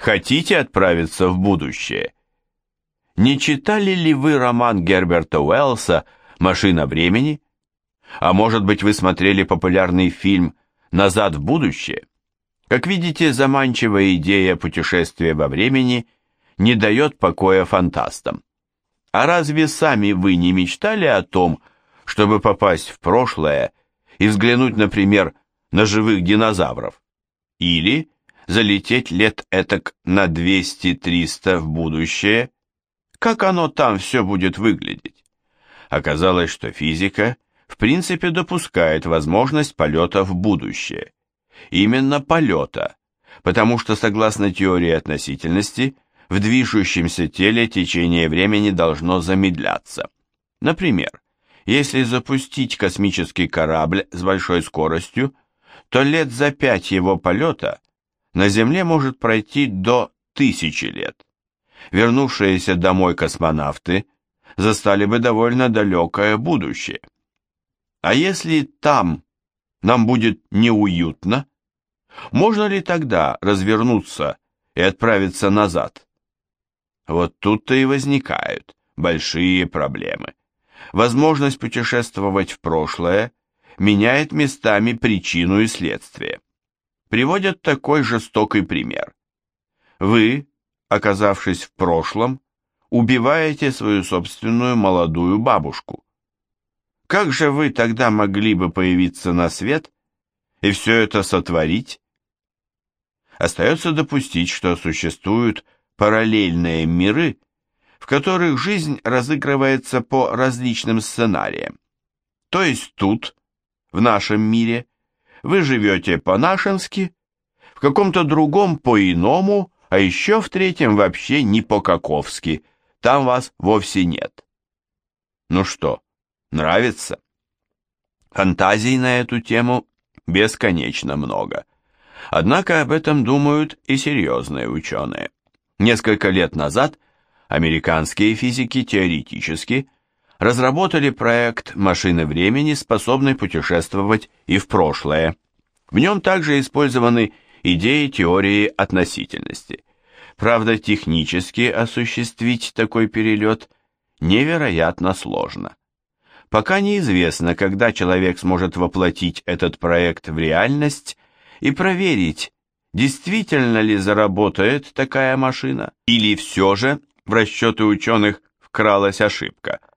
Хотите отправиться в будущее? Не читали ли вы роман Герберта Уэллса «Машина времени»? А может быть, вы смотрели популярный фильм «Назад в будущее»? Как видите, заманчивая идея путешествия во времени не дает покоя фантастам. А разве сами вы не мечтали о том, чтобы попасть в прошлое и взглянуть, например, на живых динозавров? Или залететь лет этак на 200-300 в будущее? Как оно там все будет выглядеть? Оказалось, что физика в принципе допускает возможность полета в будущее. Именно полета, потому что согласно теории относительности, в движущемся теле течение времени должно замедляться. Например, если запустить космический корабль с большой скоростью, то лет за пять его полета на Земле может пройти до тысячи лет. Вернувшиеся домой космонавты застали бы довольно далекое будущее. А если там нам будет неуютно, можно ли тогда развернуться и отправиться назад? Вот тут-то и возникают большие проблемы. Возможность путешествовать в прошлое меняет местами причину и следствие приводят такой жестокий пример. Вы, оказавшись в прошлом, убиваете свою собственную молодую бабушку. Как же вы тогда могли бы появиться на свет и все это сотворить? Остается допустить, что существуют параллельные миры, в которых жизнь разыгрывается по различным сценариям. То есть тут, в нашем мире, вы живете по-нашенски, в каком-то другом по-иному, а еще в третьем вообще не по-каковски, там вас вовсе нет. Ну что, нравится? Фантазий на эту тему бесконечно много. Однако об этом думают и серьезные ученые. Несколько лет назад американские физики теоретически – разработали проект машины времени, способной путешествовать и в прошлое. В нем также использованы идеи теории относительности. Правда, технически осуществить такой перелет невероятно сложно. Пока неизвестно, когда человек сможет воплотить этот проект в реальность и проверить, действительно ли заработает такая машина, или все же в расчеты ученых вкралась ошибка –